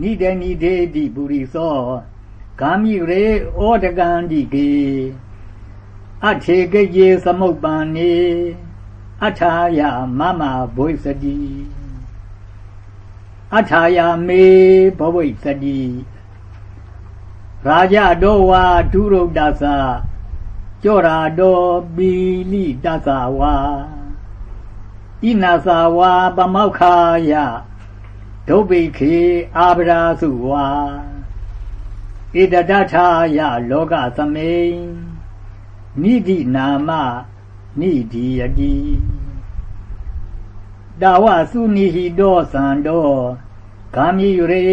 နိတေနိတေတိပုရိသောဂာမိရေဩတကံတိကေအထေကေယေသမုပ္ပန်နေအထာယမမဘွိစတိအထာယမေဘဝိစတိရာဇတောဝါဒုရုဒ္ဒသကြောရာတောပီလိတသဝါဣနာသဝါပမောက္ခာယ ဒုဗ္ဗိခေအာဗရာစုဝါဣတတထာယလောကသမိန်နိတိနာမနိတိယတိတာဝသုနိဟိတောသံတောဂာမိရေ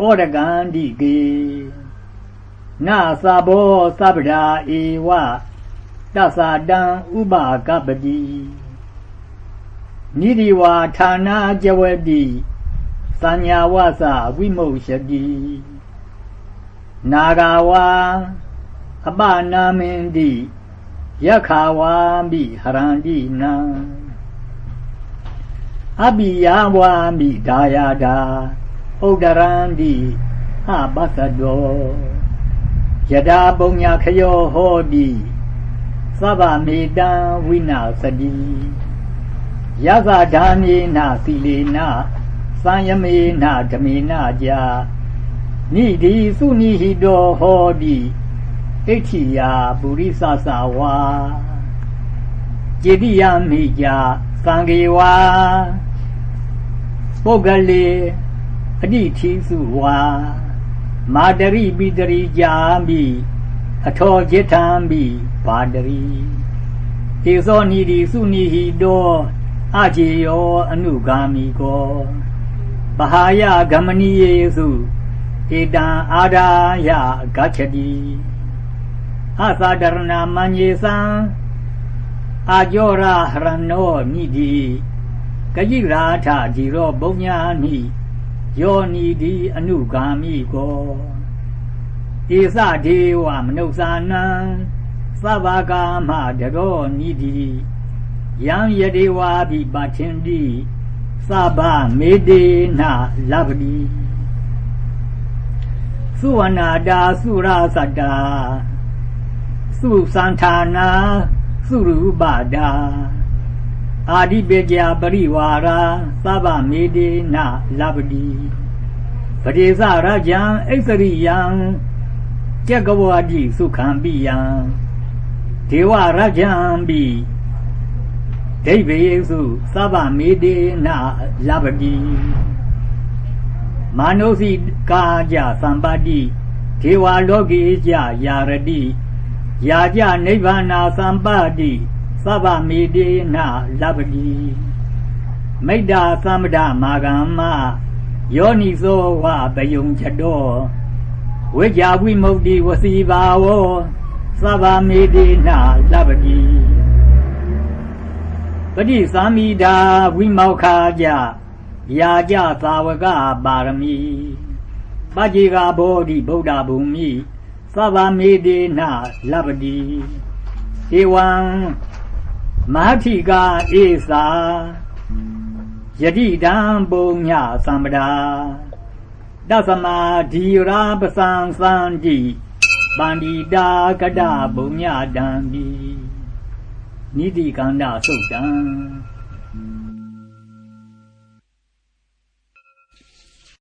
ဩရကံတိကေနာသဘောသဗ္ဗရာဧဝတသတံဥပကပတိ နိဒီဝါဌာနာจဝတိသัญญาวသဝိမု ෂ တိနာဂဝါအပနာမင်တိယခာဝါမိဟရန္တိနံအပိယဝါမိဒါယတာဥဒ္ဒရန္တိဟပသတောယတာပုံညာခယောဟောတိသဗ္ဗမေတံဝိနာစတိ ယသဓာမေနသီလေနသံယမေနဓမေနကြာနိဒီသုနိဟိတောဟောတိဣဋ္ဌိယာပုရိသသဝါจิติယမိကြာသံဃေဝါပုဂ္ဂလေအတိသီစုဝါမာတရိပိတရိကြာမိအထောจิตံမိဘာတရိဧသောနိတိစုနိဟိတော အချေယောအနုဂာမိကောပဟာယဂမနိယေစုဧတံအာဒါယဂච්ඡတိအသဒရဏမညေသံအာကြောရဟရနောနိတိကจิရာထဒီရောဘုံညာနိယောနိတိအနုဂာမိကောဧသဒေဝမနုဿာနံသဗ္ဗကာမတရောနိတိ ယံယဒေဝာပိပထင်တိသဗ္ဗမေတေနလဗ္ဗတိသုဝနာတာသုရသတ္တာသုသံဌာနာသုရူပတာအာဒီပေကြပရိဝါရာသဗ္ဗမေတေနလဗ္ဗတိပရိသရကြံဣသရိယံကြက်ကဝါတိသုခံပိယံဒေဝရကြံပိ ဒိဗ္ဗေစုသဗ္ဗမေတေနလဗ္ဗတိမာနုစီကာကြသံပါတိဒေဝလောကေကြယာရတိယာကြနိဗ္ဗာနာသံပါတိသဗ္ဗမေတေနလဗ္ဗတိမိတ္တာသမ္မဒမာဂမ္မယောနိသောဝပယုံချတောဝိကြဝိမု ക്തി ဝစီဘာဝောသဗ္ဗမေတေနလဗ္ဗတိ ပฏิသမိဒာဝိမောခာကြယာကြသာဝကပါရမီပัจ jika ဘောဓိဗုဒ္ဓဘုံမိသဗ္ဗမေတေနလပတိဧဝံမဟာတိကာဧစာယတိတံပုံညသံပဒာတသမဒီရာပစံသံတိပန္တိတာကတဘုံညတံတိ နိတိကန္ဓအစုတ်တံ